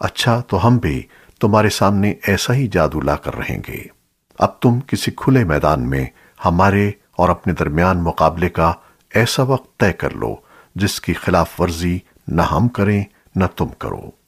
اچھا تو ہم بھی تمہارے سامنے ایسا ہی جادو لا کر رہیں گے۔ اب تم کسی کھلے میدان میں ہمارے اور اپنے درمیان مقابلے کا ایسا وقت طے کر لو جس کی خلاف ورزی نہ ہم کریں، نہ تم کرو۔